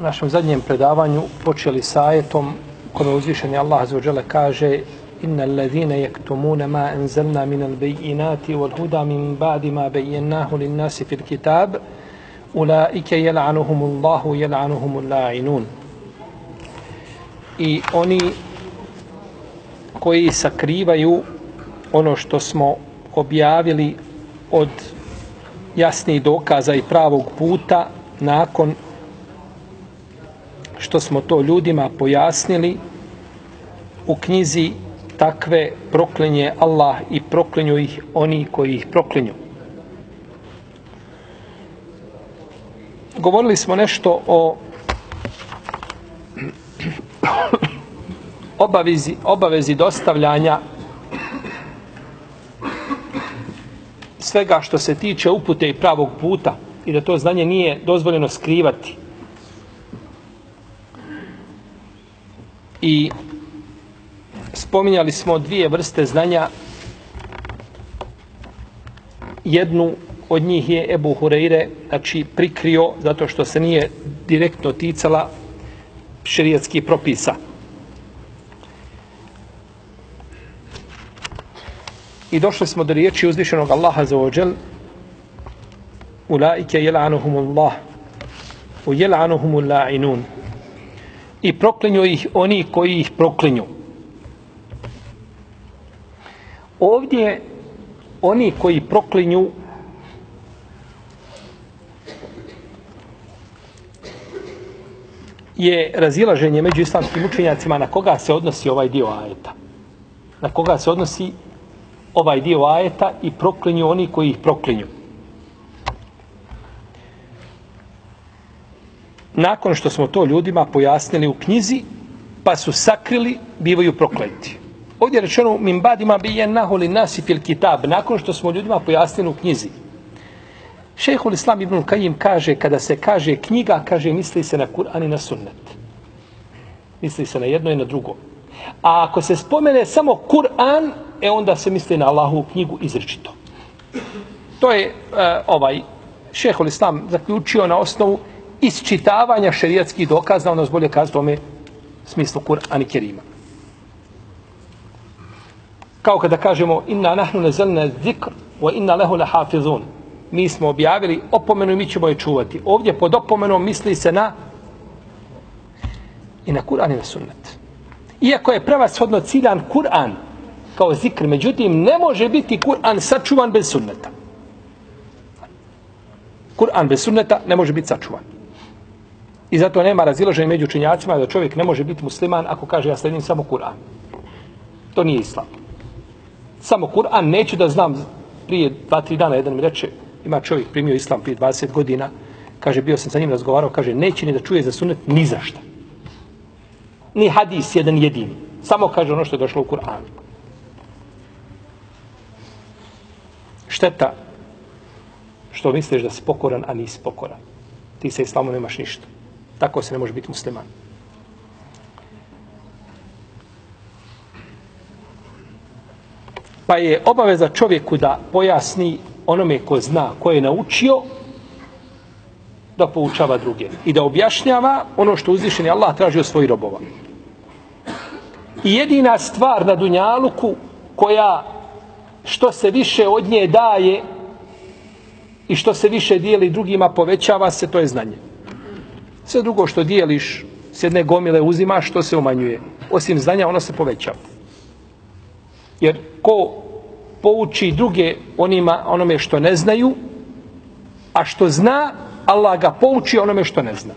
u našem zadnjem predavanju počeli sa ajetom kome uzvišeni Allah azzawajal kaže inna allazine yaktumuna ma anzalna min al-bayyinati wal huda min ba'di ma bayyanahu lin-nasi fil kitab ulaika yal'anuhumullahu yal'anuhum al-la'inun i oni koji sakrivaju ono što smo objavili od jasnih dokaza i pravog puta nakon što smo to ljudima pojasnili u knjizi takve proklinje Allah i proklinju ih oni koji ih proklinju. Govorili smo nešto o obavezi, obavezi dostavljanja svega što se tiče upute i pravog puta i da to znanje nije dozvoljeno skrivati. I spominjali smo dvije vrste znanja. Jednu od njih je Ebu Hureyre, znači prikrio zato što se nije direktno ticala šerijetskih propisa. I došli smo do riječi uzvišenog Allaha za ođel Ulaike jel'anuhumullah u jel'anuhumulla'inun i proklinju ih oni koji ih proklinju. Ovdje oni koji proklinju je razilaženje među islamskim učenjacima na koga se odnosi ovaj dio ajeta. Na koga se odnosi ovaj dio ajeta i proklinju oni koji ih proklinju. Nakon što smo to ljudima pojasnili u knjizi, pa su sakrili, bivaju prokleti. Ovdje je rečeno, min badima bi je naholi nasi fil kitab, nakon što smo ljudima pojasnili u knjizi. Šehhul Islam ibn Kajim kaže, kada se kaže knjiga, kaže, misli se na Kur'an i na sunnet. Misli se na jedno i na drugo. A ako se spomene samo Kur'an, e onda se misli na Allahu knjigu izrečito. To je uh, ovaj šehol Islam zaključio na osnovu isčitavanja šerijatskih dokaza, ono bolje kaže tome smislu Kur'ana Kerima. Kao kada kažemo inna nahnu nazalna zikr wa inna lehu lahafizun. Mi smo objavili opomenu i mi ćemo je čuvati. Ovdje pod opomenom misli se na i na Kur'an i na sunnet. Iako je prevashodno ciljan Kur'an kao zikr, međutim ne može biti Kur'an sačuvan bez sunneta. Kur'an bez sunneta ne može biti sačuvan. I zato nema razilaženja među učinjacima da čovjek ne može biti musliman ako kaže ja sledim samo Kur'an. To nije islam. Samo Kur'an neću da znam prije dva, tri dana jedan mi reče ima čovjek primio islam prije 20 godina kaže bio sam sa njim razgovarao kaže neće ni da čuje za sunet ni za šta. Ni hadis jedan jedini. Samo kaže ono što je došlo u Kur'anu. Šteta što misliš da si pokoran, a nisi pokoran. Ti se islamu nemaš ništa. Tako se ne može biti musliman. Pa je obaveza čovjeku da pojasni onome ko zna, ko je naučio, da poučava druge. I da objašnjava ono što uzvišeni Allah traži od svojih robova. I jedina stvar na Dunjaluku koja što se više od nje daje i što se više dijeli drugima povećava se, to je znanje. Sve drugo što dijeliš s jedne gomile uzimaš, što se umanjuje. Osim znanja, ono se povećava. Jer ko pouči druge onima onome što ne znaju, a što zna, Allah ga pouči onome što ne zna.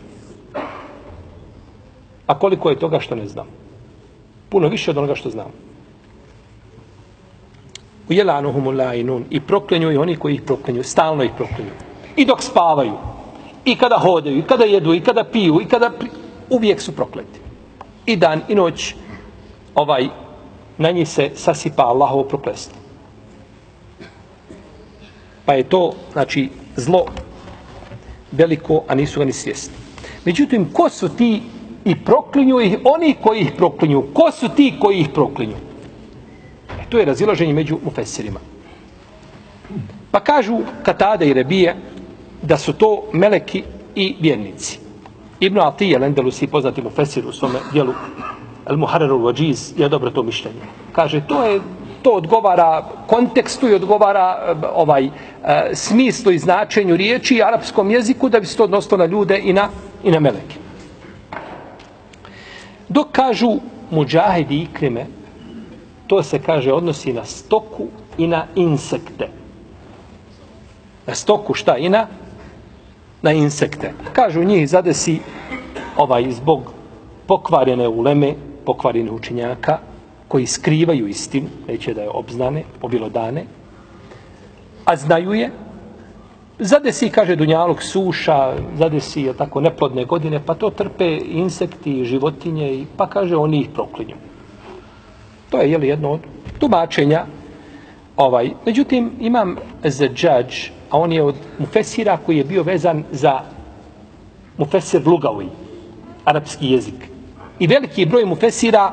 A koliko je toga što ne znam? Puno više od onoga što znam. Ujelanuhumu lainun. i proklenju i oni koji ih proklenju, stalno ih proklenju. I dok spavaju. I kada hodaju, i kada jedu, i kada piju, i kada... Pri... Uvijek su prokleti. i dan i noć ovaj na njih se sasipa Allahovo prokletstvo. Pa je to, znači, zlo veliko, a nisu ga ni svjesni. Međutim, ko su ti i proklinju ih, oni koji ih proklinju, ko su ti koji ih proklinju? E, to je razilaženje među mufesirima. Pa kažu Katade i Rebije da su to meleki i vjernici. Ibn Atije, Lendelusi, poznati mufesir u svome dijelu El Muharrarul Wajiz, je dobro to mišljenje. Kaže, to je to odgovara kontekstu i odgovara eh, ovaj eh, smislu i značenju riječi i arapskom jeziku da bi se to odnosilo na ljude i na, i na meleke. Dok kažu muđahidi i krime, to se kaže odnosi na stoku i na insekte. Na stoku šta i na? Na insekte. Kažu njih zadesi ovaj zbog pokvarene uleme, pokvarene učinjaka, koji skrivaju istinu, neće da je obznane, obilodane, a znaju je, zadesi, kaže Dunjalog, suša, zadesi je tako neplodne godine, pa to trpe insekti, životinje, i pa kaže oni ih proklinju. To je jeli, jedno od tumačenja. Ovaj. Međutim, imam za judge, a on je od mufesira koji je bio vezan za mufesir Lugavi, arapski jezik. I veliki broj mufesira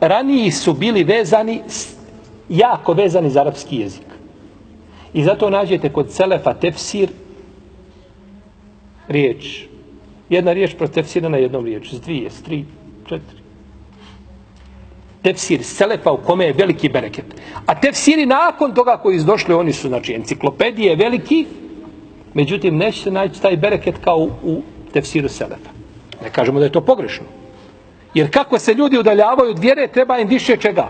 raniji su bili vezani, jako vezani za arapski jezik. I zato nađete kod Selefa tefsir riječ. Jedna riječ protefsirana na jednom riječ. S dvije, s tri, četiri. Tefsir Selefa u kome je veliki bereket. A tefsiri nakon toga koji izdošli, oni su, znači, enciklopedije veliki, međutim, neće se naći taj bereket kao u, u tefsiru Selefa. Ne kažemo da je to pogrešno. Jer kako se ljudi udaljavaju od vjere, treba im više čega?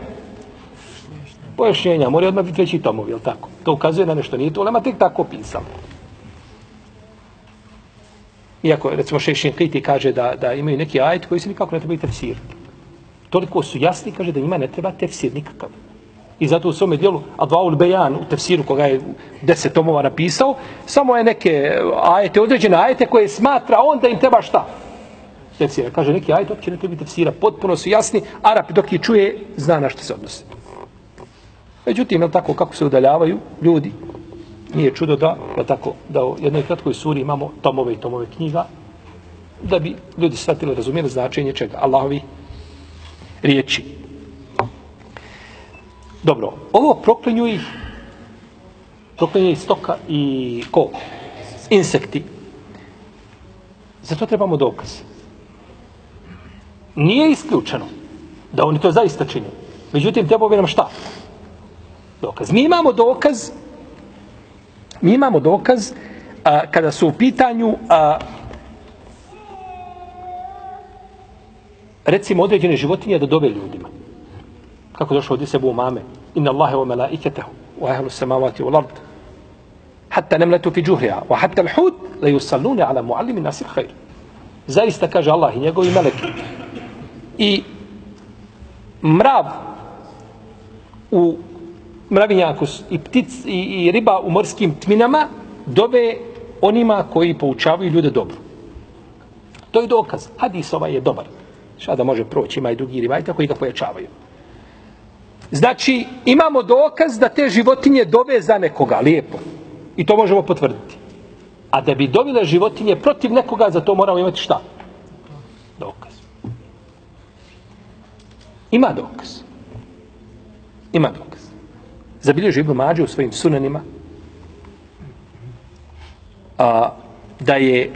Pojašnjenja, mora odmah biti veći tomovi, jel tako? To ukazuje na nešto, nije to ulema tek tako pisalo. Iako, recimo, Šešin Kriti kaže da, da imaju neki ajet koji se nikako ne treba tefsir. Toliko su jasni, kaže da njima ne treba tefsir nikakav. I zato u svome dijelu Advaul Bejan u tefsiru koga je deset tomova napisao, samo je neke ajete, određene ajete koje smatra on da im treba šta? tefsira. Kaže neki ajet uopće ne treba tefsira. Potpuno su jasni. Arap dok je čuje, zna na što se odnosi. Međutim, je tako kako se udaljavaju ljudi, nije čudo da, je tako, da u jednoj kratkoj suri imamo tomove i tomove knjiga, da bi ljudi shvatili, razumijeli značenje čega? Allahovi riječi. Dobro, ovo proklinju ih proklinju ih stoka i ko? Insekti. Zato trebamo dokaz nije isključeno da oni to zaista čine. Međutim, treba bi nam šta? Dokaz. Mi imamo dokaz mi imamo dokaz a, kada su u pitanju a, recimo određene životinje da dove ljudima. Kako došlo od se bu mame? Inna Allahe wa malaiketehu wa ahlu samavati u lard hatta nemletu fi džuhrija wa hatta l'hud la yusallune ala muallimi nasir khair. Zaista kaže Allah i njegovi meleki i mrav u mravinjaku i ptic i, i riba u morskim tminama dobe onima koji poučavaju ljude dobro. To je dokaz. Hadis ovaj je dobar. Šta da može proći, ima i drugi rivajta koji ga pojačavaju. Znači, imamo dokaz da te životinje dove za nekoga, lijepo. I to možemo potvrditi. A da bi dovile životinje protiv nekoga, za to moramo imati šta? Dokaz. Ima dokaz. Ima dokaz. Zabilježi Ibn Mađe u svojim sunanima a, da je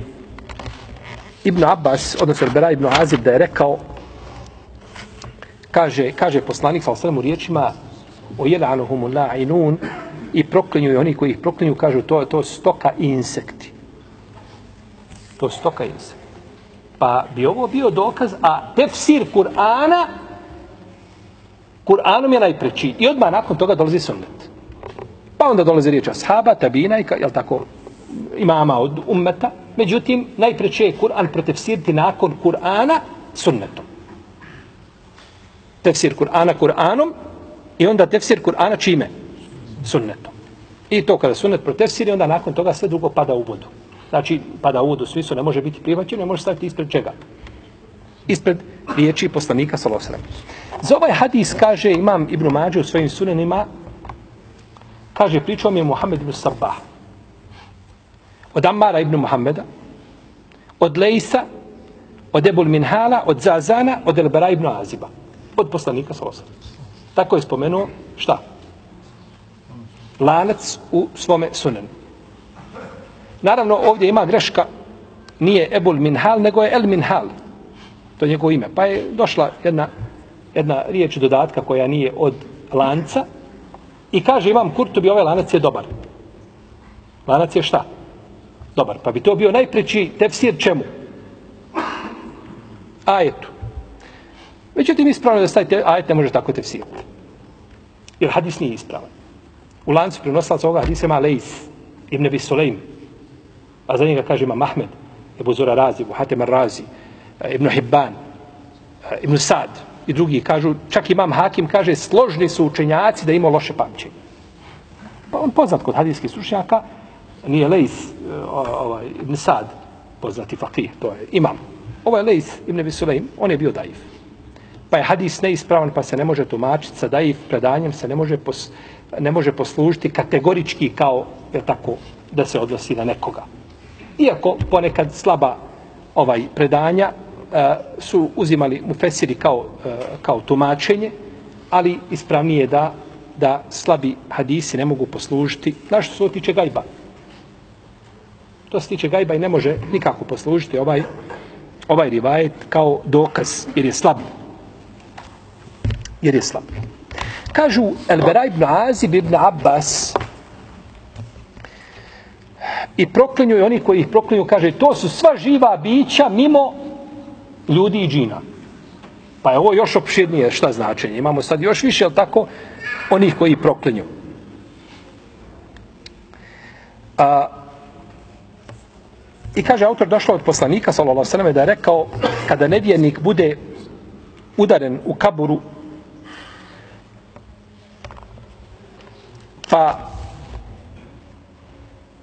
Ibn Abbas, odnosno Bera Ibn Azib, da je rekao kaže, kaže poslanik sa osremu riječima o jelanuhumu la'inun i proklinju i oni koji ih proklinju kažu to to stoka i insekti. To stoka i insekti. Pa bi ovo bio dokaz, a tefsir Kur'ana Kur'anom je najpreći. I odmah nakon toga dolazi sunnet. Pa onda dolazi riječ ashaba, tabina i jel tako, imama od ummeta. Međutim, najpreće je Kur'an protefsiriti nakon Kur'ana sunnetom. Tefsir Kur'ana Kur'anom i onda tefsir Kur'ana čime? Sunnetom. I to kada sunnet protefsiri, onda nakon toga sve drugo pada u vodu. Znači, pada u vodu, svi su, ne može biti prihvaćeno, ne može staviti ispred čega? Ispred riječi poslanika Salosrema. Za ovaj hadis kaže imam Ibn Mađe u svojim sunenima, kaže pričao mi je Muhammed ibn Sabah. Od Ammara ibn Muhammeda, od Lejsa, od Ebul Minhala, od Zazana, od Elbera ibn Aziba. Od poslanika Salosrem. Tako je spomenuo šta? Lanac u svome sunenu. Naravno, ovdje ima greška, nije Ebul Minhal, nego je El Minhal. To je njegovo ime. Pa je došla jedna, jedna riječ dodatka koja nije od lanca i kaže imam Kurtubi, ovaj lanac je dobar. Lanac je šta? Dobar. Pa bi to bio najpreći tefsir čemu? Ajetu. Međutim, ispravno da stavite ajet ne može tako tefsirati. Jer hadis nije ispravan. U lancu prenosalaca ovoga hadisa ima Leis, Ibn Abi Sulejm, a za njega kaže ima Mahmed, Ebu Zora Razi, Ebu Hatem Razi, Ibn Hibban, Ibn Sad i drugi kažu, čak imam Hakim kaže, složni su učenjaci da ima loše pamćenje. Pa on poznat kod hadijskih slušnjaka, nije Lejs, e, ovaj, Ibn Sad, poznati fakih, to je imam. Ovo je Lejs Ibn Abi Sulejm, on je bio daif. Pa je hadis neispravan, pa se ne može tumačiti sa daif predanjem, se ne može, pos, ne može poslužiti kategorički kao, je tako, da se odnosi na nekoga. Iako ponekad slaba ovaj predanja uh, su uzimali mu fesiri kao, uh, kao tumačenje, ali ispravnije da da slabi hadisi ne mogu poslužiti. Znaš što se tiče gajba? To se tiče gajba i ne može nikako poslužiti ovaj ovaj rivajet kao dokaz, jer je slab. Jer je slab. Kažu Elbera ibn Azib ibn Abbas, i proklinju i oni koji ih proklinju, kaže, to su sva živa bića mimo ljudi i džina. Pa je ovo još opširnije šta značenje. Imamo sad još više, ali tako, onih koji proklinju. A, I kaže, autor došlo od poslanika, sallallahu sallam, da je rekao, kada nevjernik bude udaren u kaburu, pa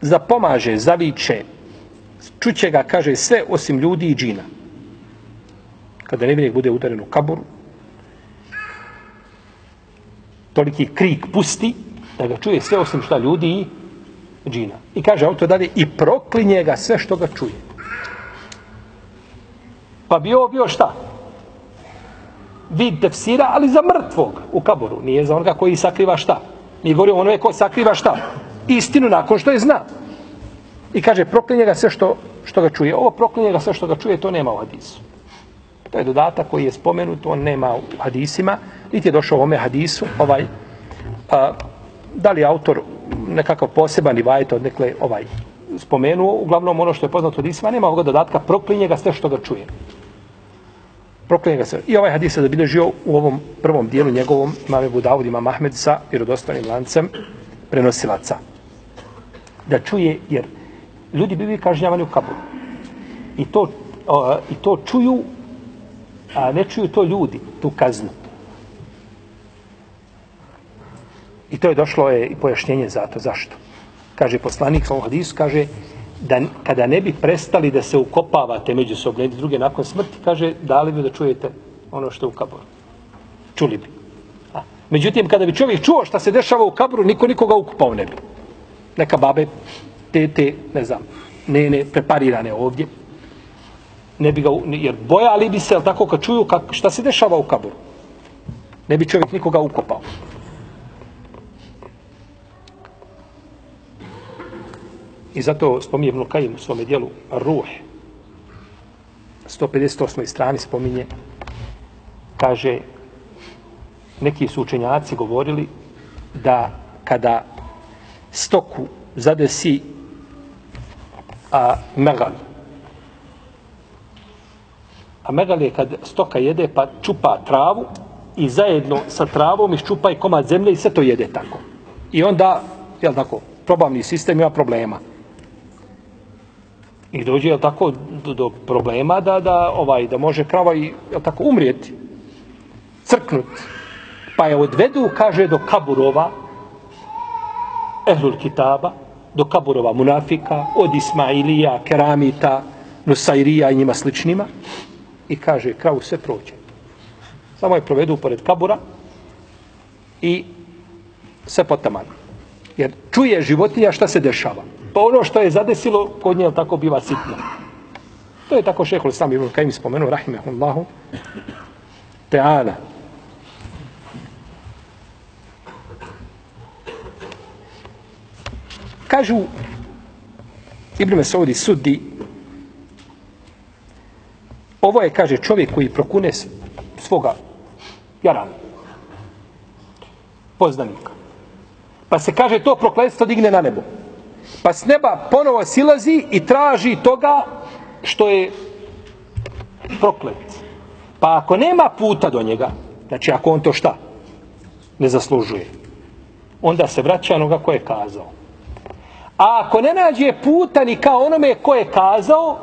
zapomaže, zaviče, čuće ga, kaže, sve osim ljudi i džina. Kada nevjernik bude udaren u kaburu, toliki krik pusti, da ga čuje sve osim šta ljudi i džina. I kaže auto dalje, i proklinje ga sve što ga čuje. Pa bi ovo bio šta? Vid tefsira, ali za mrtvog u kaboru. Nije za onoga koji sakriva šta. Mi govorimo onome ko sakriva šta istinu nakon što je zna. I kaže, proklinje ga sve što, što ga čuje. Ovo proklinje ga sve što ga čuje, to nema u hadisu. To je dodatak koji je spomenut, on nema u hadisima. Niti je došao u ome hadisu. Ovaj, a, da li autor nekakav poseban i vajet od nekle ovaj, spomenuo, uglavnom ono što je poznato od Isma, nema ovoga dodatka, proklinje ga sve što ga čuje. Proklinje ga sve. I ovaj hadis je zabilježio u ovom prvom dijelu njegovom imame Budavud, ima Mahmed sa vjerodostojnim lancem prenosilaca da čuje, jer ljudi bi kažnjavani u kaburu. I to, o, I to čuju, a ne čuju to ljudi, tu kaznu. I to je došlo je i pojašnjenje za to. Zašto? Kaže poslanik sa hadisu, kaže da kada ne bi prestali da se ukopavate međusobno jedni druge nakon smrti, kaže dali bi da čujete ono što je u kaboru. Čuli bi. A, međutim, kada bi čovjek čuo šta se dešava u kabru, niko nikoga ukupao ne bi neka babe, tete, ne znam, ne, ne, preparirane ovdje, ne bi ga, jer bojali bi se, ali tako kad čuju kak, šta se dešava u kaburu. Ne bi čovjek nikoga ukopao. I zato spominje Ibn Kajim u svome dijelu Ruh. 158. strani spominje, kaže, neki su učenjaci govorili da kada stoku zadesi a megal. A megal je kad stoka jede pa čupa travu i zajedno sa travom iščupa i komad zemlje i sve to jede tako. I onda, jel tako, probavni sistem ima problema. I dođe, jel tako, do, do problema da, da, ovaj, da može krava i, jel tako, umrijeti. Crknut. Pa je odvedu, kaže, do kaburova, ehlul kitaba, do kaburova munafika, od Ismailija, Keramita, Nusairija i njima sličnima. i kaže kravu sve prođe. Samo je provedu pored kabura i sve potaman. Jer čuje životinja šta se dešava. Pa ono što je zadesilo, kod nje tako biva sitno. To je tako šehol sam Ibn Kajim spomenuo, rahimehullahu, teala. Kažu Ibn Mesaudi sudi ovo je, kaže, čovjek koji prokune svoga jarana poznanika. Pa se kaže to prokletstvo digne na nebo. Pa s neba ponovo silazi i traži toga što je proklet. Pa ako nema puta do njega, znači ako on to šta ne zaslužuje, onda se vraća onoga ko je kazao. A ako ne nađe puta ni kao onome ko je kazao,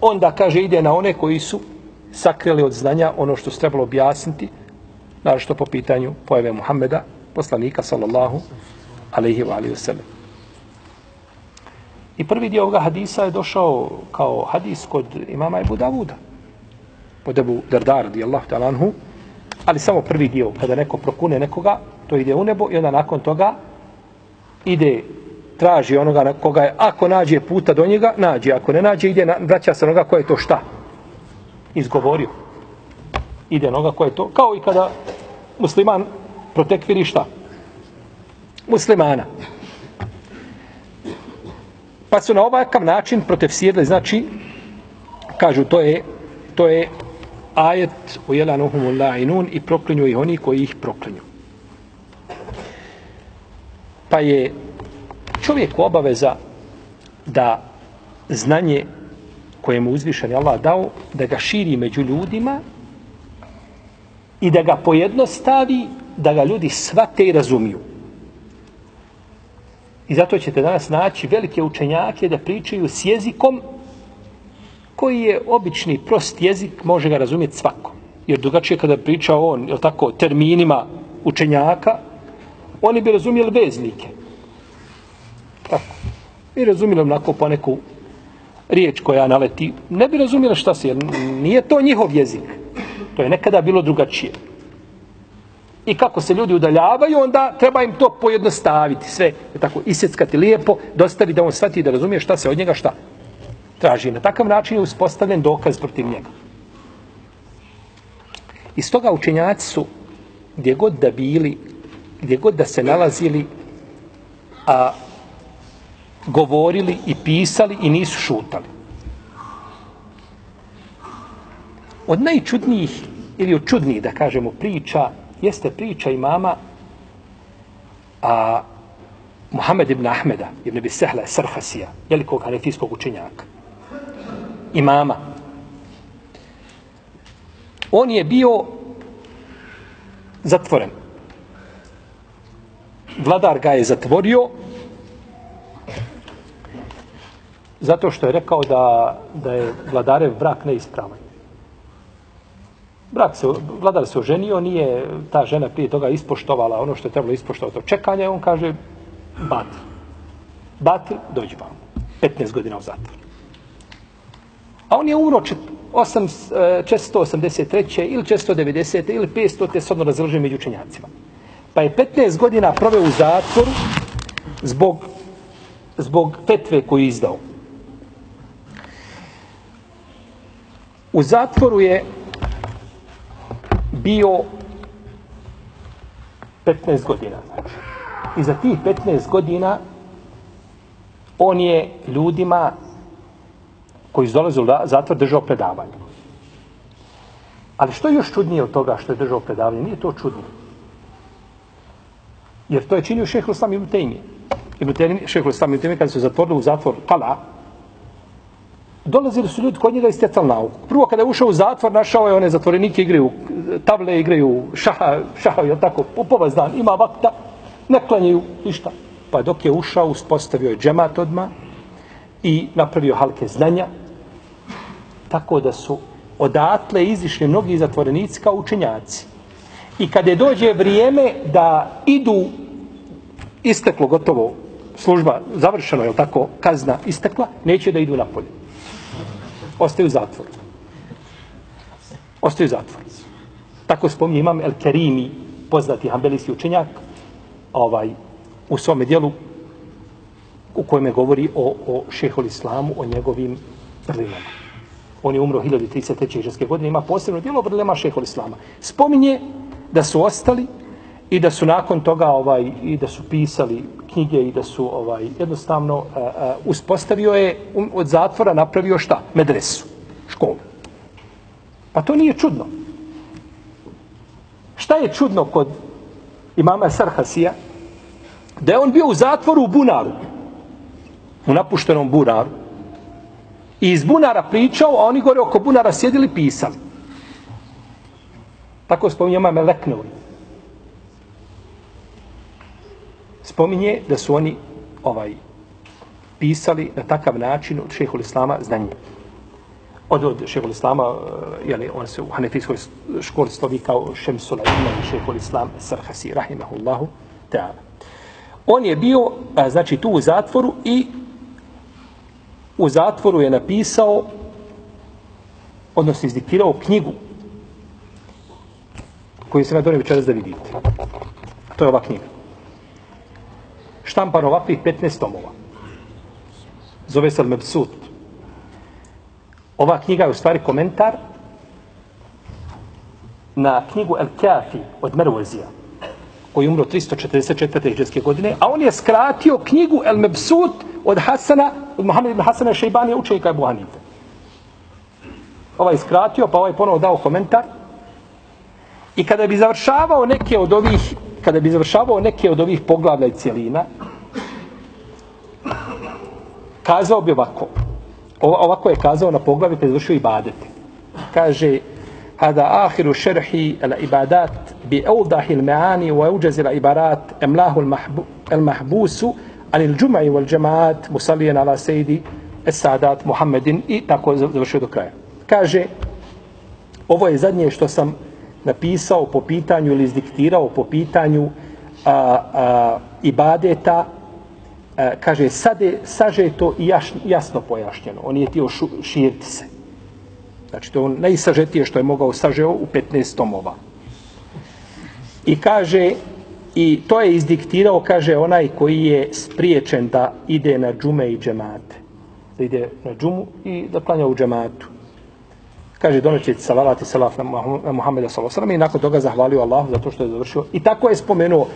onda kaže ide na one koji su sakrili od znanja ono što se trebalo objasniti, naravno po pitanju pojave Muhammeda, poslanika sallallahu alaihi wa alaihi wa I prvi dio ovoga hadisa je došao kao hadis kod imama Ebu Davuda. Od Ebu Dardar, radijallahu ta'ala anhu. Ali samo prvi dio, kada neko prokune nekoga, to ide u nebo i onda nakon toga ide traži onoga na koga je, ako nađe puta do njega, nađe. Ako ne nađe, ide, na, vraća se onoga ko je to šta? Izgovorio. Ide onoga ko je to. Kao i kada musliman protekviri šta? Muslimana. Pa su na ovakav način protefsirili, znači, kažu, to je, to je ajet u jelanuhum la'inun i proklinju ih oni koji ih proklinju. Pa je čovjek obaveza da znanje koje mu uzvišen je Allah dao, da ga širi među ljudima i da ga pojednostavi, da ga ljudi svate i razumiju. I zato ćete danas naći velike učenjake da pričaju s jezikom koji je obični, prost jezik, može ga razumjeti svako. Jer drugačije kada priča on, je tako, terminima učenjaka, oni bi razumjeli veznike. Tako. I razumjeli onako po neku riječ koja naleti. Ne bi razumjeli šta se, jer nije to njihov jezik. To je nekada bilo drugačije i kako se ljudi udaljavaju, onda treba im to pojednostaviti, sve je tako isjeckati lijepo, dostavi da on shvati da razumije šta se od njega šta traži. Na takav način je uspostavljen dokaz protiv njega. I stoga učenjaci su gdje god da bili, gdje god da se nalazili, a govorili i pisali i nisu šutali. Od najčudnijih ili od čudnijih, da kažemo, priča jeste priča imama a Muhammed ibn Ahmeda ibn Bisehla, Sarhasija velikog hanefijskog učenjaka? Imama. On je bio zatvoren. Vladar ga je zatvorio zato što je rekao da, da je vladarev brak neispravan. Brat se, vladar se oženio, nije ta žena prije toga ispoštovala ono što je trebalo ispoštovati od čekanja, on kaže, batil. Batil, dođi vam. 15 godina u zatvor. A on je umro 483. E, ili 490. ili 500. te sodno razložio među učenjacima. Pa je 15 godina proveo u zatvoru zbog, zbog petve koju je izdao. U zatvoru je bio 15 godina. Znači. I za tih 15 godina on je ljudima koji dolaze u zatvor držao predavanje. Ali što je još čudnije od toga što je držao predavanje? Nije to čudno. Jer to je činio šehr Islam ibn Tejmi. Ibn Tejmi, šehr Islam ibn Tejmi, kada se zatvorili u zatvor Kala, dolazili su ljudi kod njega i stjecali nauku. Prvo kada je ušao u zatvor, našao je one zatvorenike, igraju table, igraju šaha, šaha, je tako, po povaz dan, ima vakta, ne klanjaju ništa. Pa dok je ušao, uspostavio je džemat odma i napravio halke znanja, tako da su odatle izišli mnogi zatvorenici kao učenjaci. I kada je dođe vrijeme da idu, isteklo gotovo služba, završeno je tako, kazna istekla, neće da idu napolje ostaju u zatvoru. ostaju u zatvoru. Tako spominje imam El Kerimi, poznati hambelijski učenjak, ovaj, u svome dijelu u kojem govori o, o šehol islamu, o njegovim vrlinama. On je umro 1033. ženske godine, ima posebno dijelo vrlema šehol islama. Spominje da su ostali i da su nakon toga ovaj i da su pisali knjige i da su ovaj jednostavno a, a, uspostavio je um, od zatvora napravio šta? Medresu, školu. Pa to nije čudno. Šta je čudno kod imama Sarhasija? Da je on bio u zatvoru u Bunaru. U napuštenom Bunaru. I iz Bunara pričao, a oni gore oko Bunara sjedili pisali. Tako spominje imam Leknovi. Spominje da su oni ovaj pisali na takav način od šehol Islama znanje od, od šehol islama, eh, jeli, on se u hanefijskoj školi slovi kao Šemsula ima šehol islam Sarhasi, rahimahullahu ta'ala. On je bio, a, znači, tu u zatvoru i u zatvoru je napisao, odnosno izdiktirao knjigu koju se na donio večeras da vidite. To je ova knjiga. Štampan ovakvih 15 tomova. Zove se Al-Mebsut. Ova knjiga je u stvari komentar na knjigu El Kafi od Mervozija, koji je umro 344. hijđarske godine, a on je skratio knjigu El Mebsut od Hasana, od Mohamed ibn Hasana Šeibanija, učenika Ebu Hanife. Ovaj je skratio, pa ovaj ponovo dao komentar. I kada bi završavao neke od ovih, kada bi završavao neke od ovih poglavlja i cijelina, kazao bi ovako, ovako je kazao na poglavi kada je završio ibadete. Kaže, hada ahiru šerhi al ibadat bi eudahi il meani wa euđazi la ibarat emlahu al mahbusu an il džumai wal džemaat musalijen ala sejdi esadat Muhammedin i tako završio do kraja. Kaže, ovo je zadnje što sam napisao po pitanju ili izdiktirao po pitanju a, a, ibadeta a, kaže, sad je sažeto i jaš, jasno pojašnjeno. On je tio šu, širiti se. Znači, to je on najsažetije što je mogao sažeo u 15 tomova. I kaže, i to je izdiktirao, kaže, onaj koji je spriječen da ide na džume i džemate. Da ide na džumu i da planja u džematu. Kaže, donoće salavat i salaf na Muhammeda s.a.v. i nakon toga zahvalio Allahu zato što je završio. I tako je spomenuo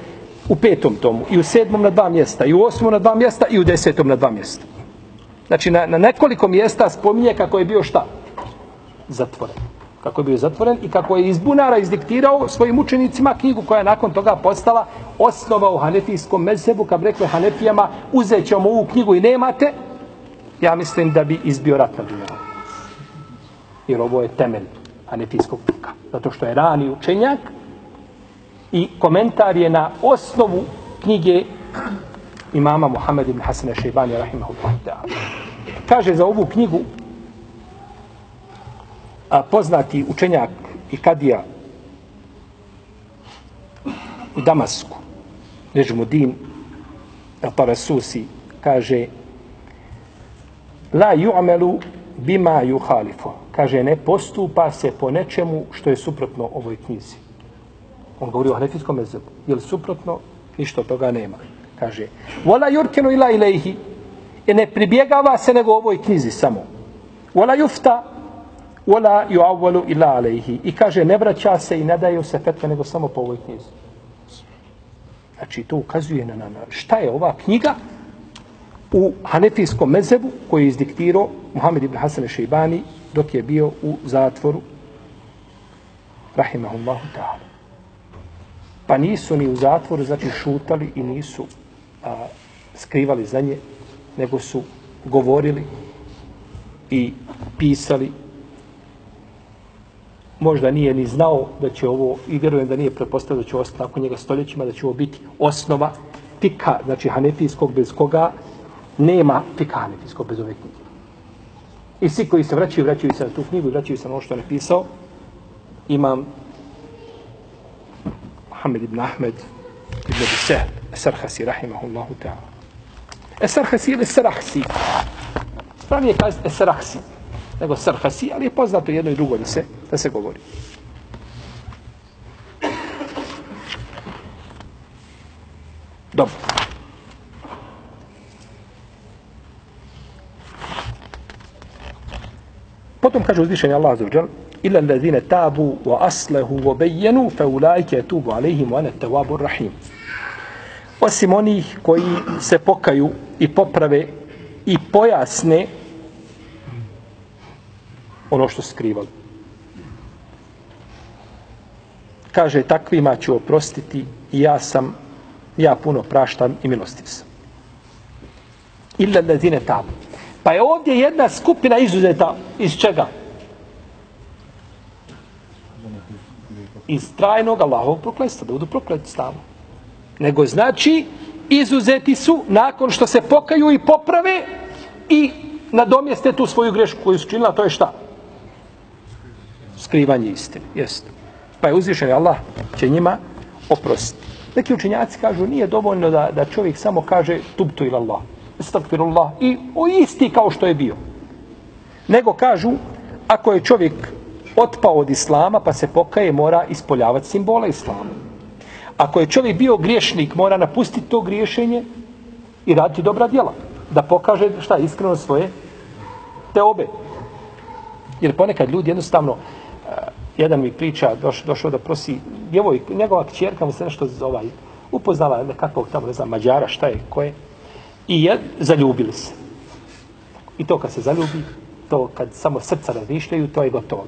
u petom tomu, i u sedmom na dva mjesta, i u osmom na dva mjesta, i u desetom na dva mjesta. Znači, na, na nekoliko mjesta spominje kako je bio šta? Zatvoren. Kako je bio zatvoren i kako je iz bunara izdiktirao svojim učenicima knjigu koja je nakon toga postala osnova u hanefijskom mezebu, kad rekli hanefijama, uzet ćemo ovu knjigu i nemate, ja mislim da bi izbio rat na dunjavu. Jer ovo je temelj hanefijskog fika. Zato što je rani učenjak, i komentar je na osnovu knjige imama Muhammed ibn Hasan Šeibani rahimahullah ta'ala. Kaže za ovu knjigu a poznati učenjak i kadija u Damasku Režmudin Al-Parasusi kaže La ju'amelu bima juhalifo kaže ne postupa se po nečemu što je suprotno ovoj knjizi On govori o hanefijskom mezebu. Je li suprotno? Ništa od toga nema. Kaže, vola jurkenu ila ilaihi. E ne pribjegava se nego ovoj knjizi samo. Vola jufta, vola ju avvalu ila alaihi. I kaže, ne vraća se i ne daju se fetve nego samo po ovoj knjizi. Znači, to ukazuje na, na, na šta je ova knjiga u hanefijskom mezebu koji je izdiktirao Muhammed ibn Hasan Šeibani dok je bio u zatvoru rahimahullahu ta'ala pa nisu ni u zatvoru, znači šutali i nisu a, skrivali za nje, nego su govorili i pisali. Možda nije ni znao da će ovo, i vjerujem da nije prepostavio da će ostati nakon njega stoljećima, da će ovo biti osnova fika, znači hanefijskog, bez koga nema fika hanefijskog bez ove knjige. I svi koji se vraćaju, vraćaju se na tu knjigu, vraćaju se na ono što je napisao. Imam Muhammed ibn Ahmed ibn Abi Esarhasi, rahimahullahu ta'ala. Esarhasi ili Sarahsi? Pravi je kazi Esarhasi, nego Sarhasi, ali je poznato jedno i drugo da se, da se govori. Dobro. Potom kaže uzvišenje Allah za uđel, ila allazine tabu wa aslehu wa bejenu, fa ulajke tubu alihim wa ane tevabu rahim. Osim onih koji se pokaju i poprave i pojasne ono što skrivali. Kaže, takvima ću oprostiti i ja sam, ja puno praštam i milostiv sam. Illa allazine tabu. Pa je ovdje jedna skupina izuzeta iz čega? Iz trajnog Allahovog prokletstva, da budu prokleti stavno. Nego znači, izuzeti su nakon što se pokaju i poprave i nadomjeste tu svoju grešku koju su činila, to je šta? Skrivanje istine, jeste. Pa je uzvišen Allah će njima oprostiti. Neki učenjaci kažu, nije dovoljno da, da čovjek samo kaže tubtu ila Allah Estagfirullah. I o isti kao što je bio. Nego kažu, ako je čovjek otpao od islama, pa se pokaje, mora ispoljavati simbola islama. Ako je čovjek bio griješnik, mora napustiti to griješenje i raditi dobra djela. Da pokaže šta iskreno svoje te obe. Jer ponekad ljudi jednostavno, eh, jedan mi priča, doš, došao da prosi, djevoj, njegova kćerka mu se nešto ovaj, upoznala nekakvog tamo, ne znam, mađara, šta je, ko je, i jed, zaljubili se. I to kad se zaljubi, to kad samo srca razmišljaju, to je gotovo.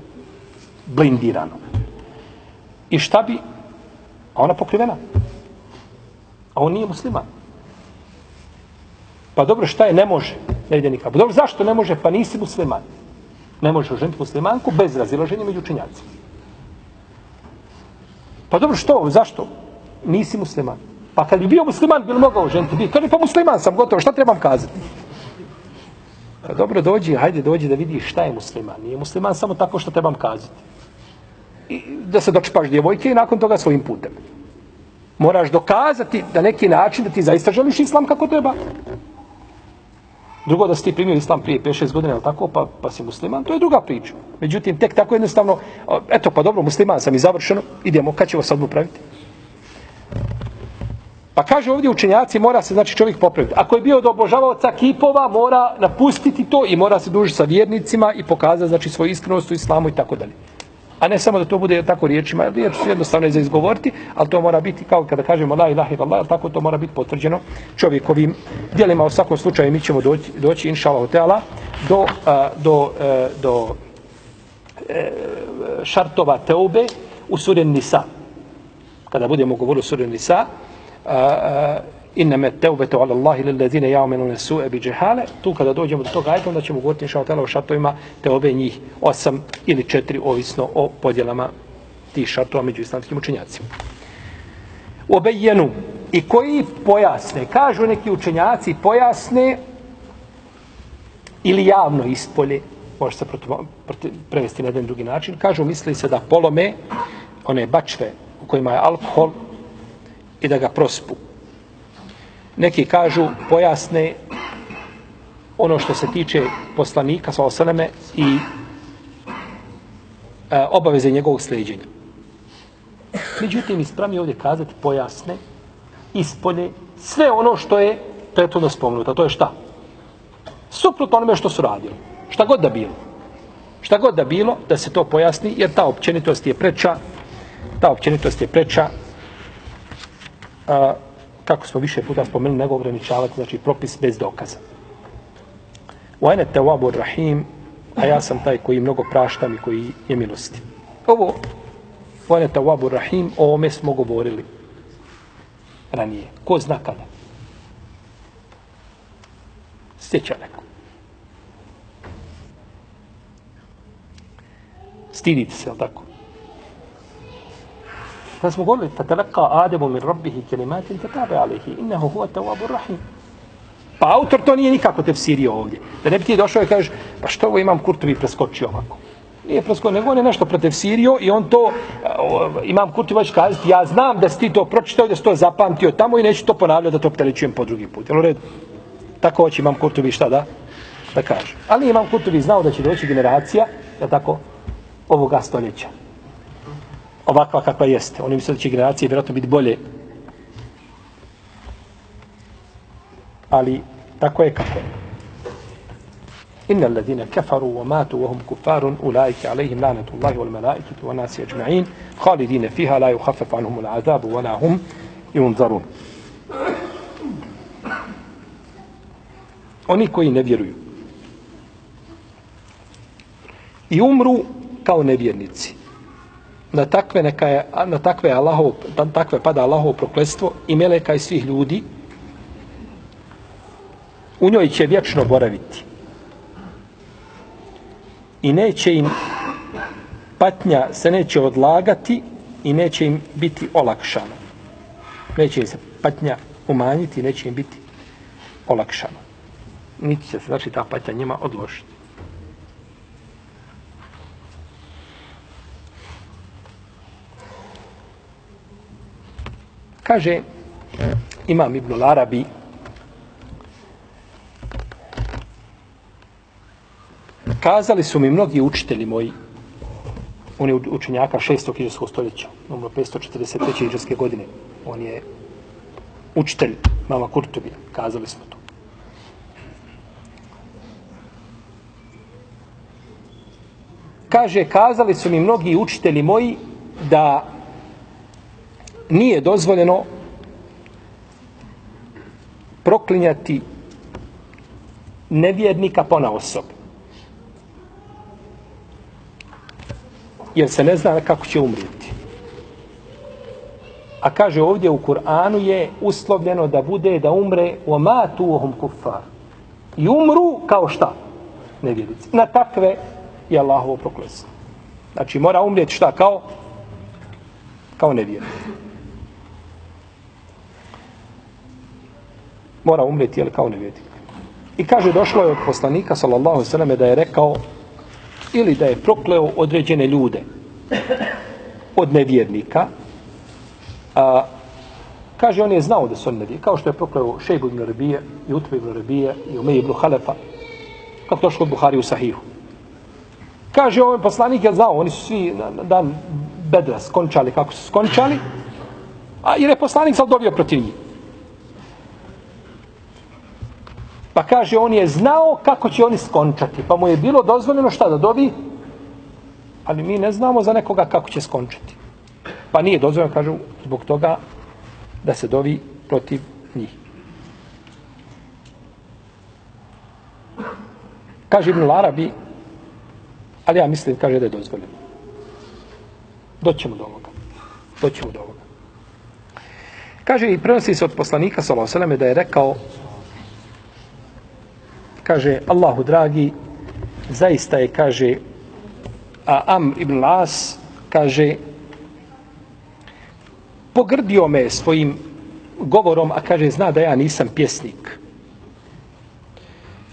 Blindirano. I šta bi? A ona pokrivena. A on nije musliman. Pa dobro, šta je? Ne može. Ne ide nikako. Dobro, zašto ne može? Pa nisi musliman. Ne može oženiti muslimanku bez razilaženja među učinjacima. Pa dobro, što? Zašto? Nisi musliman. Pa kad bi bio musliman, bi li mogao ženiti? Bi. Kaže, pa musliman sam, gotovo, šta trebam kazati? Pa dobro, dođi, hajde, dođi da vidiš šta je musliman. Nije musliman samo tako što trebam kazati. I da se dočepaš djevojke i nakon toga svojim putem. Moraš dokazati da neki način da ti zaista želiš islam kako treba. Drugo da si ti primio islam prije 5-6 godina, tako, pa, pa si musliman, to je druga priča. Međutim, tek tako jednostavno, eto, pa dobro, musliman sam i završeno, idemo, kad ćemo sad upraviti? Pa kaže ovdje učenjaci, mora se znači čovjek popraviti. Ako je bio do obožavaoca kipova, mora napustiti to i mora se dužiti sa vjernicima i pokazati znači svoju iskrenost u islamu i tako dalje. A ne samo da to bude tako riječima, jer su jednostavno za izgovoriti, ali to mora biti kao kada kažemo la ilaha illallah, tako to mora biti potvrđeno čovjekovim dijelima. U svakom slučaju mi ćemo doći, doći inša Allah, do, a, do, a, do e, šartova teube u suri Nisa. Kada budemo govorili u suri Nisa, inna teubetu ala Allahi lil ladina ya'maluna su'a bi jahala tu kada dođemo do toga ajta, onda ćemo govoriti inshallah tela o šartovima te obe njih osam ili četiri ovisno o podjelama tih šartova među islamskim učenjacima. Obejenu i koji pojasne kažu neki učenjaci pojasne ili javno ispolje može se prevesti na jedan drugi način. Kažu misli se da polome one bačve u kojima je alkohol i da ga prospu. Neki kažu, pojasne ono što se tiče poslanika sa osaname i e, obaveze njegovog sljeđenja. Međutim, ispravni ovdje kazati pojasne, ispolje, sve ono što je prethodno spomenuto. To je šta? Suprotno onome što su radili. Šta god da bilo. Šta god da bilo, da se to pojasni, jer ta općenitost je preča, ta općenitost je preča a, kako smo više puta spomenuli, nego ograničavati, znači propis bez dokaza. U ene rahim, a ja sam taj koji mnogo praštam i koji je milosti. Ovo, u ene rahim, o ome smo govorili ranije. Ko zna kada? Sjeća neko. Stidite se, ali tako? Pa smo govorili, fatalaka Ademu min rabbihi kelimatin fatabe alihi, innehu huva tawabu rahim. Pa autor to nije nikako tefsirio ovdje. Da ne bi ti došao i kažeš, pa što ovo imam Kurtovi preskočio ovako. Nije preskočio, nego on je nešto protefsirio i on to, eh, imam Kurtovi već kazati, ja znam da si ti to pročitao, da si to zapamtio tamo i neću to ponavljati da to opterećujem po drugi put. Jel u redu? Tako hoće imam Kurtovi šta da? da kaže. Ali imam Kurtovi znao da će doći generacija, je tako, ovoga stoljeća ovakva kakva jeste. Oni misle da će generacije vjerojatno biti bolje. Ali tako je kako. Inna alladhina kafaru wa matu wa hum kufarun ulaika alayhim lanatullahi wal malaikati wan nasi ajma'in khalidina fiha la yukhaffaf anhum al azab wa la hum yunzarun. Oni koji ne vjeruju i umru kao nevjernici Na takve neka je, na takve Allahov, na takve pada Allahovo prokletstvo i meleka i svih ljudi. U njoj će vječno boraviti i neće im patnja se neće odlagati i neće im biti olakšana. Neće im se patnja umanjiti i neće im biti olakšana. Niti će se znači ta patnja njima odložiti. Kaže Imam Ibn Larabi Kazali su mi mnogi učitelji moji, on je učenjaka 6. iđarskog stoljeća, umro 543. iđarske godine. On je učitelj mama Kurtubija, kazali smo to. Kaže, kazali su mi mnogi učitelji moji da nije dozvoljeno proklinjati nevjernika pona osob. jer se ne zna kako će umrijeti. A kaže ovdje u Kur'anu je uslovljeno da bude da umre u amatu kuffar. kufar. I umru kao šta? Nevjerici. Na takve je Allahovo proklestvo. Znači mora umrijeti šta? Kao? Kao nevjernik. Mora umreti, jel, kao nevjetnik. I kaže došlo je od poslanika sallallahu sallam da je rekao ili da je prokleo određene ljude od nevjernika, a, kaže, on je znao da su oni nevjernika, kao što je prokleo Šejbu ibn Rabije, i Utbe ibn Rabije, i Umej ibn Halefa, kako došlo što Buhari u Sahihu. Kaže, ovaj poslanik je znao, oni su svi na, na dan bedra skončali kako su skončali, a jer je poslanik sad dobio protiv njih. Pa kaže, on je znao kako će oni skončati. Pa mu je bilo dozvoljeno šta da dobi? Ali mi ne znamo za nekoga kako će skončati. Pa nije dozvoljeno, kažu, zbog toga da se dovi protiv njih. Kaže Ibn Larabi, ali ja mislim, kaže da je dozvoljeno. Doćemo do ovoga. Doćemo do ovoga. Kaže i prenosi se od poslanika, sallallahu da je rekao, kaže Allahu dragi zaista je kaže a Am ibn Las kaže pogrdio me svojim govorom a kaže zna da ja nisam pjesnik.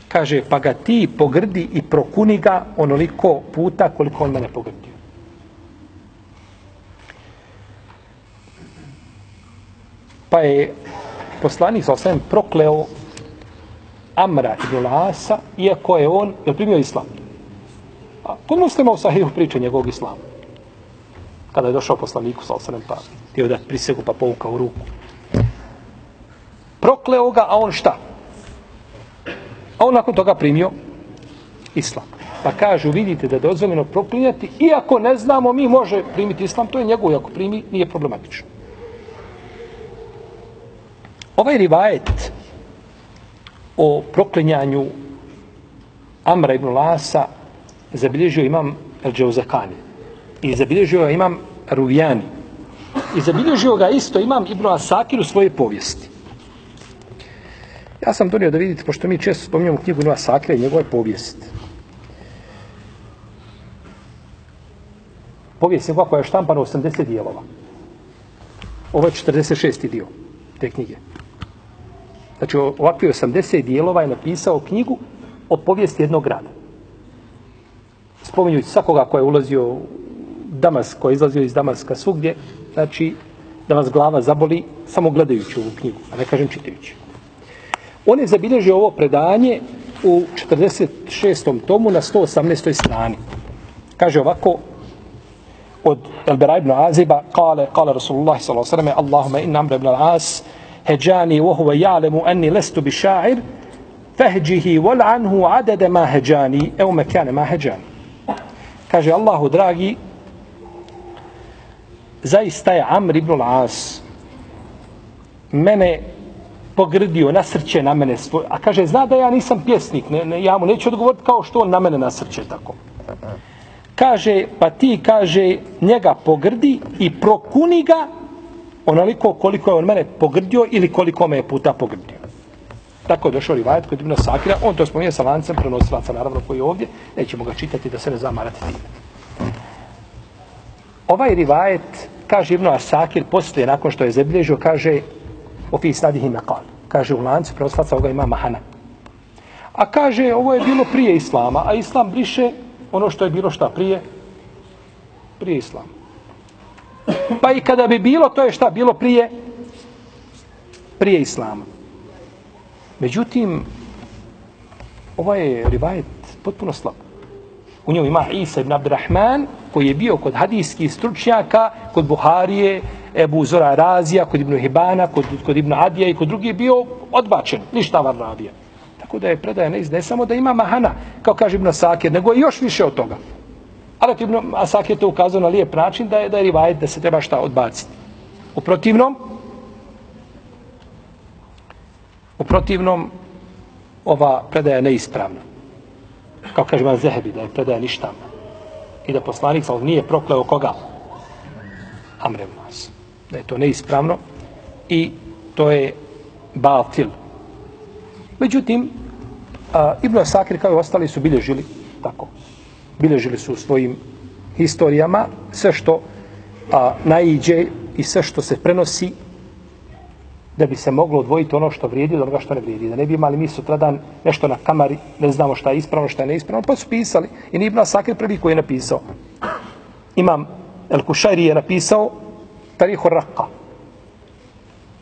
Kaže pa ga ti pogrdi i prokuni ga onoliko puta koliko on mene pogrdio. Pa je poslanik sa osvijem prokleo Amra ibn Lasa, iako je on, je primio islam? A kod muslima u sahihu priča njegovog islama. Kada je došao poslaniku sa osanem pa htio da prisegu pa povuka u ruku. Prokleo ga, a on šta? A on nakon toga primio islam. Pa kažu, vidite da je dozvoljeno proklinjati, iako ne znamo, mi može primiti islam, to je njegov, ako primi, nije problematično. Ovaj rivajet, o proklinjanju Amra ibn Lasa zabilježio imam El Džauzakani i zabilježio imam Ruvijani i zabilježio ga isto imam Ibn Asakir u svojoj povijesti. Ja sam donio da vidite, pošto mi često spominjamo knjigu Ibn Asakira i njegove povijesti. Povijest je koja je štampana 80 dijelova. Ovo je 46. dio te knjige. Znači, ovakvi 80 dijelova je napisao knjigu o povijesti jednog grada. Spominjući svakoga koja je ulazio u Damas, koja je izlazio iz Damaska svugdje, znači, da vas glava zaboli samo gledajući ovu knjigu, a ne kažem čitajući. On je zabilježio ovo predanje u 46. tomu na 118. strani. Kaže ovako, od Elbera ibn Aziba, kale, kale Rasulullah s.a.v. Allahuma inna amra ibn al-As, heđani, vohuva ja'lemu enni lestu bi ša'ir, fehđihi wal anhu adede ma heđani, evo me ma heđani. Kaže Allahu dragi, zaista je Amr ibn al-As mene pogrdio, nasrće na mene svoj, a kaže, zna da ja nisam pjesnik, ne, ne, ja mu neću odgovoriti kao što on na mene nasrće tako. Kaže, pa ti, kaže, njega pogrdi i prokuni ga onoliko koliko je on mene pogrdio ili koliko me je puta pogrdio. Tako je došao rivajet kod Ibn Sakira, on to spominje sa lancem prenosilaca, naravno koji je ovdje, nećemo ga čitati da se ne zamarate time. Ovaj rivajet, kaže Ibn Asakir, poslije, nakon što je zabilježio, kaže, ofi fi snadihi naqal. Kaže u lancu prenosilaca ovoga ima mahana. A kaže ovo je bilo prije islama, a islam briše ono što je bilo šta prije prije islama. Pa i kada bi bilo to je šta bilo prije prije islama. Međutim ovaj je rivajet potpuno slab. U njemu ima Isa ibn Abdurrahman koji je bio kod hadijskih stručnjaka, kod Buharije, Ebu Zora Razija, kod Ibn Hibana, kod, kod Ibn Adija i kod drugi je bio odbačen, ništa var radija. Tako da je predaja ne, ne samo da ima mahana, kao kaže Ibn Sakir, nego je još više od toga. Ali ibn Asakir to ukazao na lijep način da je, da je rivajet da se treba šta odbaciti. U protivnom, u protivnom, ova predaja je neispravna. Kao kaže Ibn Zehebi, da je predaja ništavna. I da poslanik sa nije prokleo koga? Amre nas da je to neispravno i to je batil. Međutim, a, Ibn Asakir kao i ostali su bilježili tako. Bilježili su u svojim historijama sve što a, naiđe i sve što se prenosi da bi se moglo odvojiti ono što vrijedi od onoga što ne vrijedi. Da ne bi imali mi sutradan nešto na kamari, ne znamo šta je ispravno, šta je neispravno, pa su pisali. I nije Ibn Asakir prvi koji je napisao. Imam El Kušajri je napisao Tarihu Raqqa.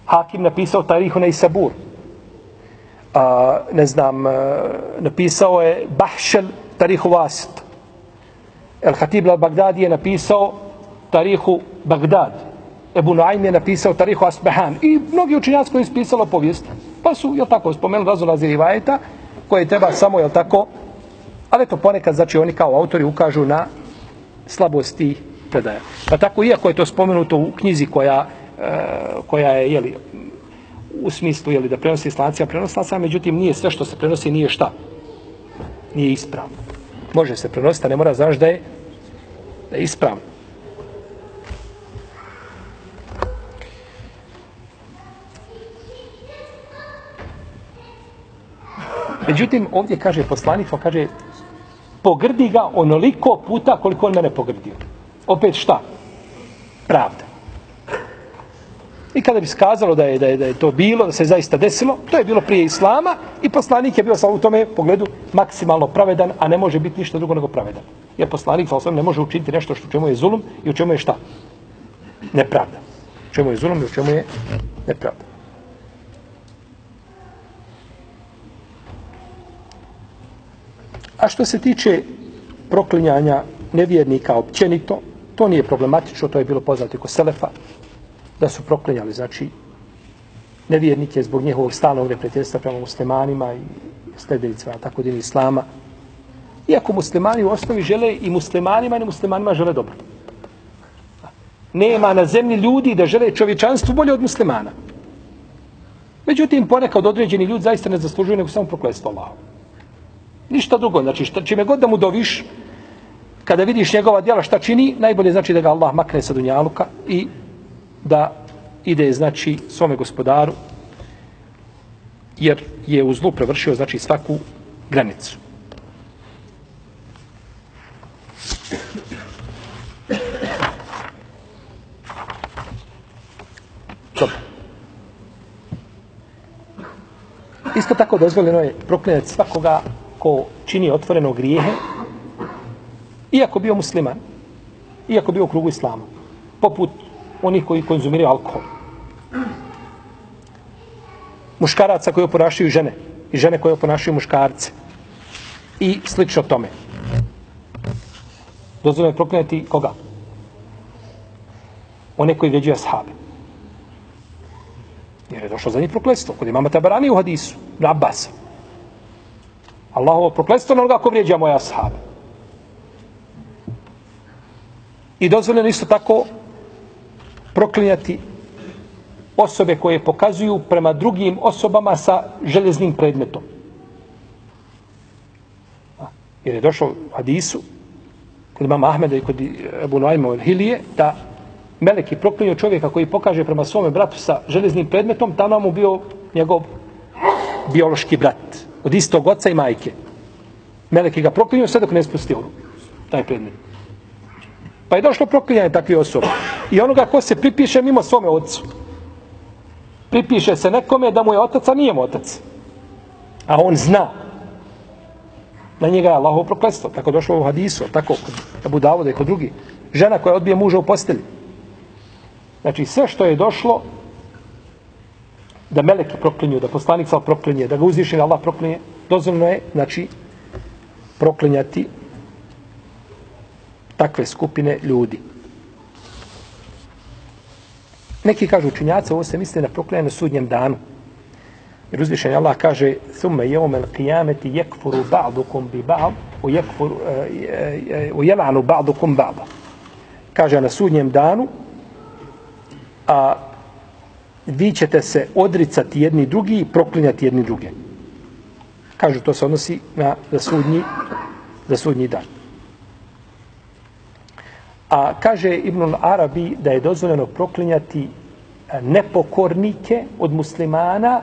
Hakim napisao Tarihu Neisabur. A, ne znam, napisao je Bahšel Tarihu Vasit. El Hatib al-Baghdadi je napisao Tarihu Bagdad. Ebu Nuaym je napisao Tarihu Asbehan. I mnogi učinjaci koji su pisalo povijest. Pa su, jel tako, spomenuli razolazi rivajeta, koje treba samo, jel tako, ali to ponekad, znači oni kao autori ukažu na slabosti predaja. Pa tako, iako je to spomenuto u knjizi koja, e, koja je, jeli, u smislu, jeli, da prenosi islancija, prenoslaca, međutim, nije sve što se prenosi, nije šta? Nije ispravno. Može se prenositi, a ne mora znaš da je, da je ispravno. Međutim, ovdje kaže poslanik, kaže, pogrdi ga onoliko puta koliko on mene pogrdio opet šta? Pravda. I kada bi skazalo da je, da je, da je to bilo, da se zaista desilo, to je bilo prije Islama i poslanik je bio sa u tome pogledu maksimalno pravedan, a ne može biti ništa drugo nego pravedan. Jer poslanik sa ne može učiniti nešto što čemu je zulum i u čemu je šta? Nepravda. U čemu je zulum i u čemu je nepravda. A što se tiče proklinjanja nevjernika općenito, To nije problematično, to je bilo poznato kod Selefa, da su proklinjali, znači, nevjernike zbog njihovog stalnog neprijateljstva prema muslimanima i sljedenicima, tako din islama. Iako muslimani u osnovi žele i muslimanima i muslimanima žele dobro. Nema na zemlji ljudi da žele čovječanstvu bolje od muslimana. Međutim, ponekad određeni ljudi zaista ne zaslužuju nego samo prokletstvo Allahom. Ništa drugo. Znači, šta, čime god da mu doviš, kada vidiš njegova djela šta čini, najbolje znači da ga Allah makne sa dunjaluka i da ide znači svome gospodaru jer je u zlu prevršio znači svaku granicu. Dobro. Isto tako dozvoljeno je proklinjati svakoga ko čini otvoreno grijehe Iako bio musliman, iako bio u krugu islama, poput onih koji konzumiraju alkohol. Muškaraca koji oponašaju žene i žene koje oponašaju muškarce. i slično tome. Dozvoljeno je proklinjati koga? One koji vređuju ashabe. Jer je došlo za njih prokletstvo. Kod imama Tabarani u hadisu, na Abbas. Allahovo prokletstvo na onoga ko vrijeđa moja ashabe. I dozvoljeno isto tako proklinjati osobe koje pokazuju prema drugim osobama sa železnim predmetom. Jer je došlo u hadisu kod imama Ahmeda i kod Ebu Noajma od Hilije da Meleki proklinio čovjeka koji pokaže prema svome bratu sa železnim predmetom, tamo mu bio njegov biološki brat od istog oca i majke. Meleki ga proklinio sve dok ne spustio taj predmet. Pa je došlo proklinjanje takve osobe. I onoga ko se pripiše mimo svome ocu. Pripiše se nekome da mu je otac, a nije mu otac. A on zna. Na njega je Allahov prokletstvo. Tako došlo u hadisu, tako kod Abu Davuda i kod drugi. Žena koja odbije muža u postelji. Znači sve što je došlo da meleki proklinju, da poslanik sal proklinje, da ga uzviši Allah proklinje, dozvoljno je, znači, proklinjati takve skupine ljudi. Neki kažu učinjaci, ovo se misli na proklinje na sudnjem danu. Jer uzvišen Allah kaže Thumme jevme l'qiyameti jekfuru ba'dukum bi ba'd u jekfuru jelanu e, e, ba'dukum ba'da. Kaže na sudnjem danu a vi ćete se odricati jedni drugi i proklinjati jedni druge. Kažu, to se odnosi na na, sudnji, za sudnji dan. A kaže Ibn Arabi da je dozvoljeno proklinjati e, nepokornike od muslimana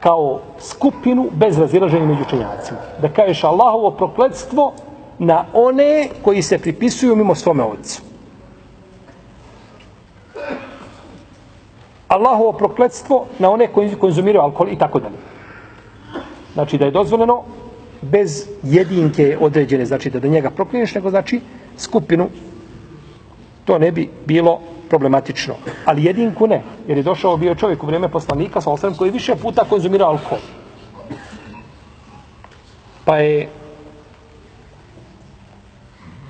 kao skupinu bez razilaženja među učenjacima. Da kažeš Allahovo prokledstvo na one koji se pripisuju mimo svome ocu. Allahovo prokletstvo na one koji konzumiraju alkohol i tako dalje. Znači da je dozvoljeno bez jedinke određene, znači da do njega proklinješ, nego znači skupinu, to ne bi bilo problematično. Ali jedinku ne, jer je došao bio čovjek u vrijeme poslanika sa osam koji više puta konzumira alkohol. Pa je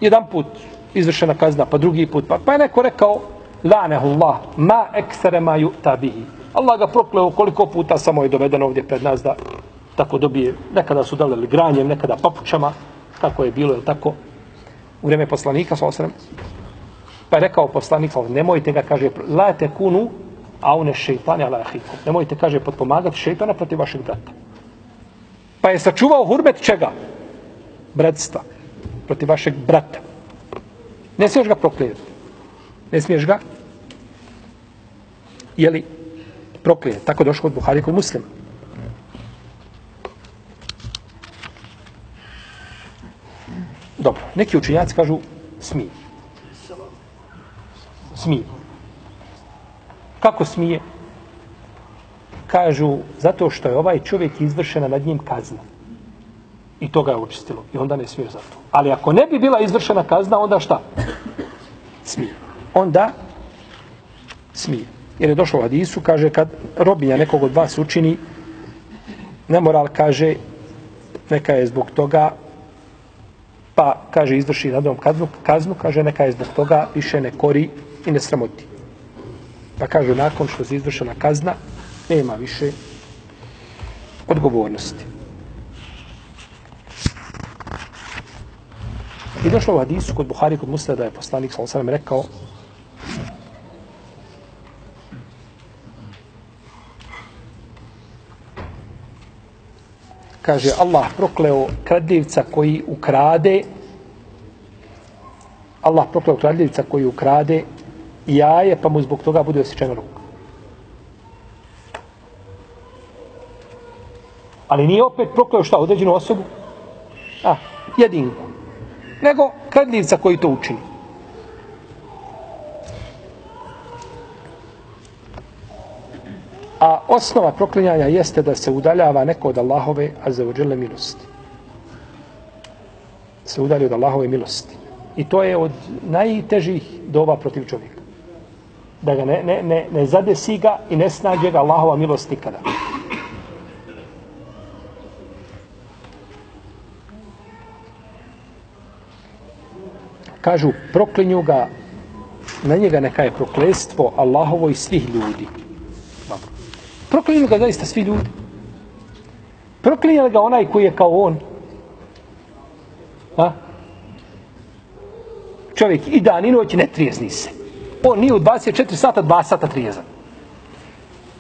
jedan put izvršena kazna, pa drugi put, pa, pa je neko rekao, Lanehullah, ma eksere ma ju'ta bihi. Allah ga prokleo koliko puta samo je doveden ovdje pred nas da tako dobije. Nekada su dali granjem, nekada papučama, kako je bilo, je tako? U vreme poslanika, sa osrem, pa je rekao poslanik, nemojte ga, kaže, la te kunu, a une šeitane ala ahiku. Nemojte, kaže, potpomagati šeitana protiv vašeg brata. Pa je sačuvao hurbet čega? Bratstva. Protiv vašeg brata. Ne smiješ ga proklijeti. Ne smiješ ga jeli proklije. Tako došlo od Buhari kod muslima. Dobro, neki učinjaci kažu smije. Smije. Kako smije? Kažu, zato što je ovaj čovjek izvršena nad njim kazna. I to ga je očistilo. I onda ne smije za to. Ali ako ne bi bila izvršena kazna, onda šta? Smije onda smije. Jer je došlo u Hadisu, kaže, kad robinja nekog od vas učini, nemoral kaže, neka je zbog toga, pa, kaže, izvrši nadom kaznu, kaznu, kaže, neka je zbog toga više ne kori i ne sramoti. Pa kaže, nakon što se izvršena kazna, nema više odgovornosti. I došlo u Hadisu kod Buhari, kod Musleda, da je poslanik, sallam, rekao, kaže Allah prokleo kradljivca koji ukrade Allah prokleo kradljivca koji ukrade jaje pa mu zbog toga bude osjećena ruka. Ali nije opet prokleo šta, određenu osobu? A, jedinku. Nego kradljivca koji to učini. A osnova proklinjanja jeste da se udaljava neko od Allahove, a za uđele milosti. Se udalje od Allahove milosti. I to je od najtežih doba protiv čovjeka. Da ga ne, ne, ne, ne zadesi ga i ne snađe ga Allahova milost nikada. Kažu, proklinju ga, na njega neka je proklestvo Allahovo i svih ljudi. Proklinju ga zaista svi ljudi. Proklinja ga onaj koji je kao on. A? Čovjek i dan i noć ne trijezni se. On nije u 24 sata, 2 sata trijezan.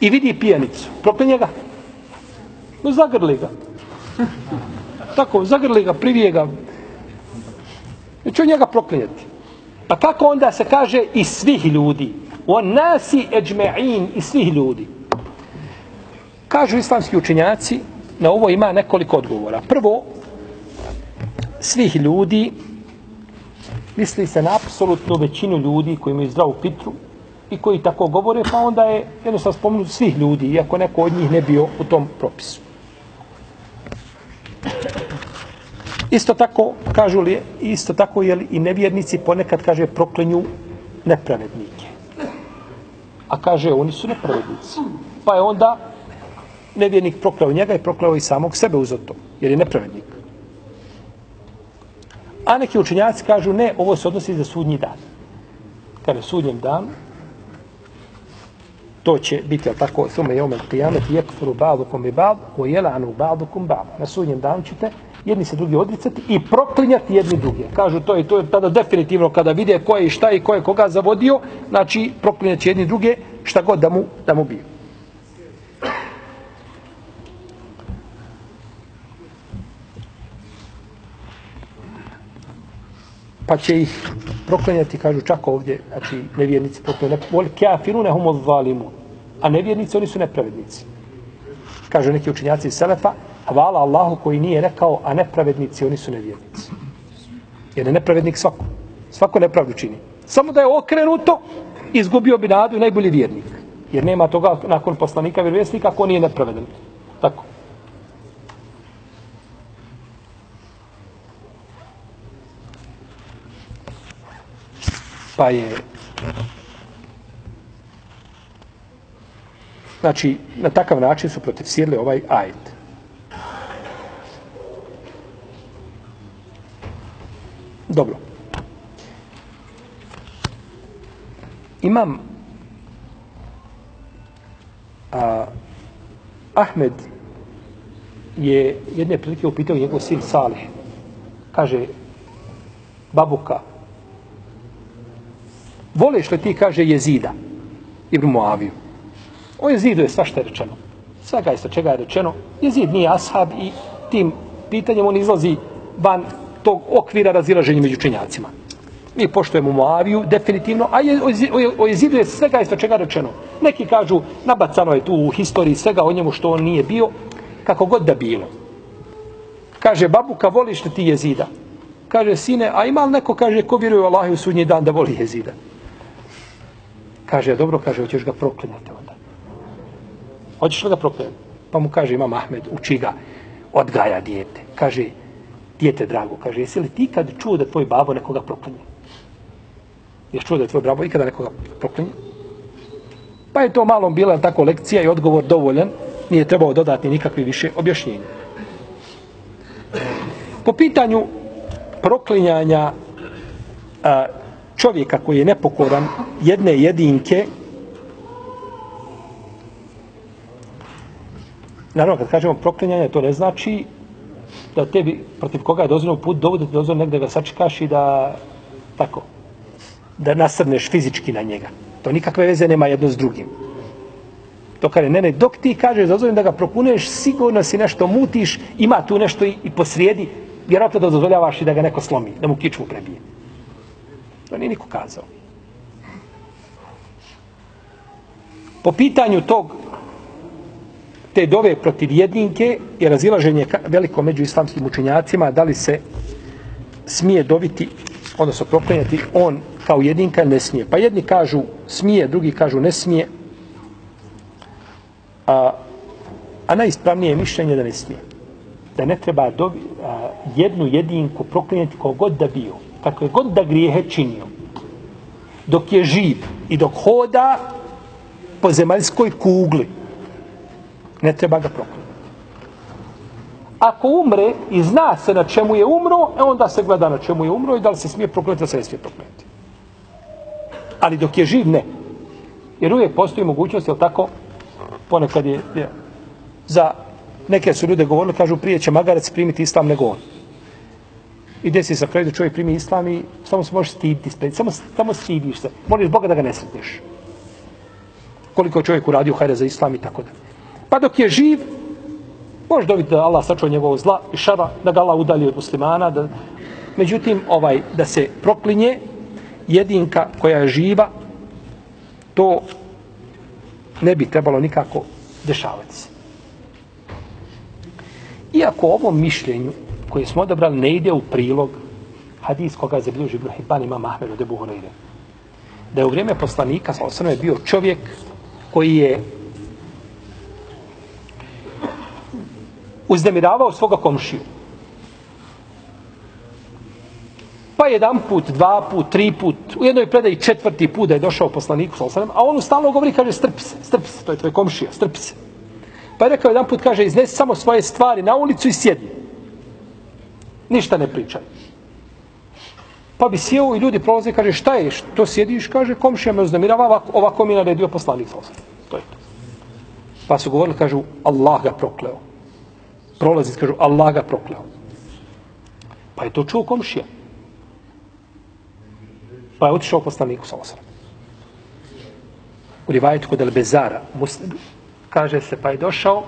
I vidi pijanicu. Proklinja ga. No, zagrli ga. Tako, zagrli ga, privije ga. Neću njega proklinjati. Pa kako onda se kaže i svih ljudi? On nasi eđme'in i svih ljudi. Kažu islamski učenjaci, na ovo ima nekoliko odgovora. Prvo, svih ljudi, misli se na apsolutnu većinu ljudi koji imaju zdravu pitru i koji tako govore, pa onda je jednostavno spomenu svih ljudi, iako neko od njih ne bio u tom propisu. Isto tako, kažu li, isto tako je li i nevjernici ponekad kaže proklenju nepravednike. A kaže, oni su nepravednici. Pa je onda nevjernik prokleo njega i prokleo i samog sebe uz to, jer je nepravednik. A neki učenjaci kažu, ne, ovo se odnosi za sudnji dan. Kada je sudnjem dan, to će biti, ali tako, sume jome qiyamet, jekfuru ba'dukum i ba'd, o jelanu ba'dukum ba'd. Na sudnjem danu ćete jedni se drugi odricati i proklinjati jedni druge. Kažu to i to je tada definitivno kada vide ko je i šta i ko je koga zavodio, znači proklinjati jedni druge šta god da mu, da mu bio. Pa će ih proklanjati, kažu čak ovdje, znači nevjernici proklanjati, vol kafirune humo zalimu, a nevjernici oni su nepravednici. Kažu neki učinjaci iz Selefa, hvala Allahu koji nije rekao, a nepravednici oni su nevjernici. Jer je nepravednik svako. Svako nepravdu čini. Samo da je okrenuto, izgubio bi nadu najbolji vjernik. Jer nema toga nakon poslanika vjerovjesnika ako nije nepravedan. Tako. Pa je znači na takav način su protestirali ovaj ajet dobro. Imam a, Ahmed je jedne prilike upitao njegov sin Salih. Kaže babuka Voleš li ti, kaže, jezida? Ibn Muaviju. O jezidu je svašta rečeno. Svega je sa čega je rečeno. Jezid nije ashab i tim pitanjem on izlazi van tog okvira razilaženja među činjacima. Mi poštujemo Moaviju, definitivno, a je, o, o jezidu je svega je sa čega rečeno. Neki kažu, nabacano je tu u historiji svega o njemu što on nije bio, kako god da bilo. Kaže, babuka, voliš li ti jezida? Kaže, sine, a ima li neko, kaže, ko vjeruje u Allah u sudnji dan da voli jezida? Kaže, dobro, kaže, hoćeš ga proklinjati onda. Hoćeš li ga proklinati? Pa mu kaže, imam Ahmed, uči ga, odgaja dijete. Kaže, dijete drago, kaže, jesi li ti kad čuo da tvoj babo nekoga proklinje? Jesi čuo da je tvoj babo ikada nekoga proklinje? Pa je to malom bila tako lekcija i odgovor dovoljan, nije trebao dodati nikakvi više objašnjenja. Po pitanju proklinjanja a, čovjeka koji je nepokoran jedne jedinke naravno kad kažemo proklinjanje to ne znači da tebi protiv koga je dozvoljeno put dovodi da dozvoljeno negde ga sačekaš i da tako da nasrneš fizički na njega. To nikakve veze nema jedno s drugim. To kaže ne ne dok ti kažeš dozvoljeno da ga propuneš sigurno si nešto mutiš ima tu nešto i, i posrijedi vjerojatno da dozvoljavaš i da ga neko slomi da mu kičmu prebije. To nije niko kazao. Po pitanju tog te dove protiv jedinke je razilaženje veliko među islamskim učenjacima da li se smije dobiti odnosno proklenjati on kao jedinka ne smije. Pa jedni kažu smije, drugi kažu ne smije. A, a najispravnije je mišljenje da ne smije. Da ne treba dobi, a, jednu jedinku proklenjati kogod da bio kakve god da grijehe činio, dok je živ i dok hoda po zemaljskoj kugli, ne treba ga proklinati. Ako umre i zna se na čemu je umro, e onda se gleda na čemu je umro i da li se smije proklinati, da se ne smije proklinati. Ali dok je živ, ne. Jer uvijek postoji mogućnost, je tako, ponekad je, je za neke su ljude govorili, kažu prije će magarac primiti islam nego on. I desi se kraj da čovjek primi islam i samo se možeš stiditi samo, samo stidiš se. Moliš Boga da ga ne sretneš. Koliko je čovjek uradio hajde za islam i tako da. Pa dok je živ, može dobiti da Allah sačuva njegovo zla i šara, da ga Allah udalji od muslimana. Da... Međutim, ovaj, da se proklinje jedinka koja je živa, to ne bi trebalo nikako dešavati se. Iako ovom mišljenju koji smo odabrali ne ide u prilog hadis koga je zabilježio Ibn Hibban ima Mahmed od Ebu Hureyre. Da je u vrijeme poslanika, sa osrame, bio čovjek koji je uznemiravao svoga komšiju. Pa jedan put, dva put, tri put, u jednoj predaji četvrti put da je došao poslaniku, sa osnovno, a on stalno govori, kaže, strpi se, strpi se, to je tvoj komšija, strpi se. Pa je rekao jedan put, kaže, iznesi samo svoje stvari na ulicu i sjedni. Ništa ne pričaju. Pa bi sjeo i ljudi prolaze i kaže, šta je, to sjediš? Kaže, komšija me uznemirava, ovako, ovako mi je naredio poslanik sa To je to. Pa su govorili, kažu, Allah ga prokleo. Prolazi, kažu, Allah ga prokleo. Pa je to čuo komšija. Pa je otišao poslaniku sa osam. U rivajetu kod Elbezara, muslim, kaže se, pa je došao,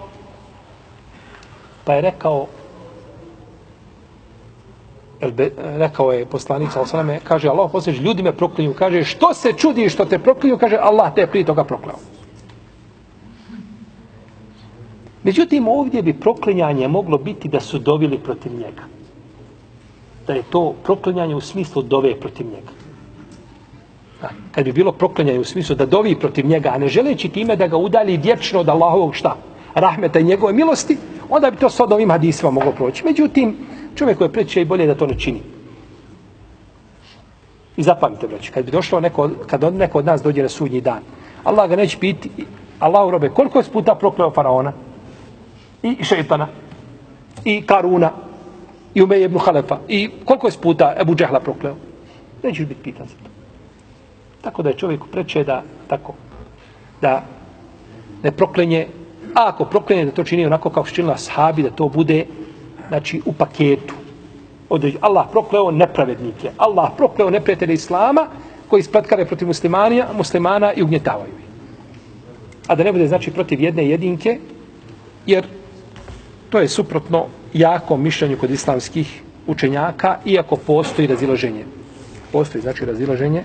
pa je rekao, rekao je poslanik sa osaname, kaže, Allah posljedž, ljudi me proklinju, kaže, što se čudi što te proklinju, kaže, Allah te je prije toga proklao. Međutim, ovdje bi proklinjanje moglo biti da su dovili protiv njega. Da je to proklinjanje u smislu dove protiv njega. A, kad bi bilo proklinjanje u smislu da dovi protiv njega, a ne želeći time da ga udali vječno od Allahovog šta? Rahmeta i njegove milosti, onda bi to s ovim hadisima moglo proći. Međutim, čovjek koji je preće i bolje da to ne čini. I zapamite, braći, kad bi došlo neko, kad neko od nas dođe na sudnji dan, Allah ga neće piti, Allah urobe, koliko je puta prokleo faraona? I šeitana? I Karuna? I Umeje ibn Halefa? I koliko je puta Ebu Džehla prokleo? Nećeš biti pitan za to. Tako da je čovjeku preče da, tako, da ne proklenje, a ako proklenje da to čini onako kao što činila sahabi, da to bude znači u paketu. Određu. Allah prokleo nepravednike. Allah prokleo neprijatelje Islama koji spletkare protiv muslimana, muslimana i ugnjetavaju ih. A da ne bude znači protiv jedne jedinke, jer to je suprotno jakom mišljenju kod islamskih učenjaka, iako postoji razilaženje. Postoji znači razilaženje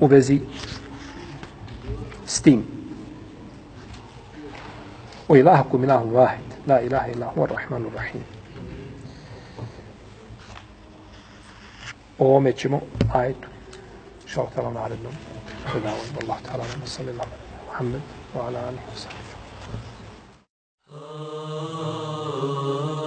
u vezi s tim. O ilahakum ilahum vahid, la ilaha illahu ar-Rahmanu rahim. o ovome ćemo ajetu. Šao tala narednom. Hvala Allah ta'ala. Sallallahu Muhammed. Wa ala alihi wa. Oh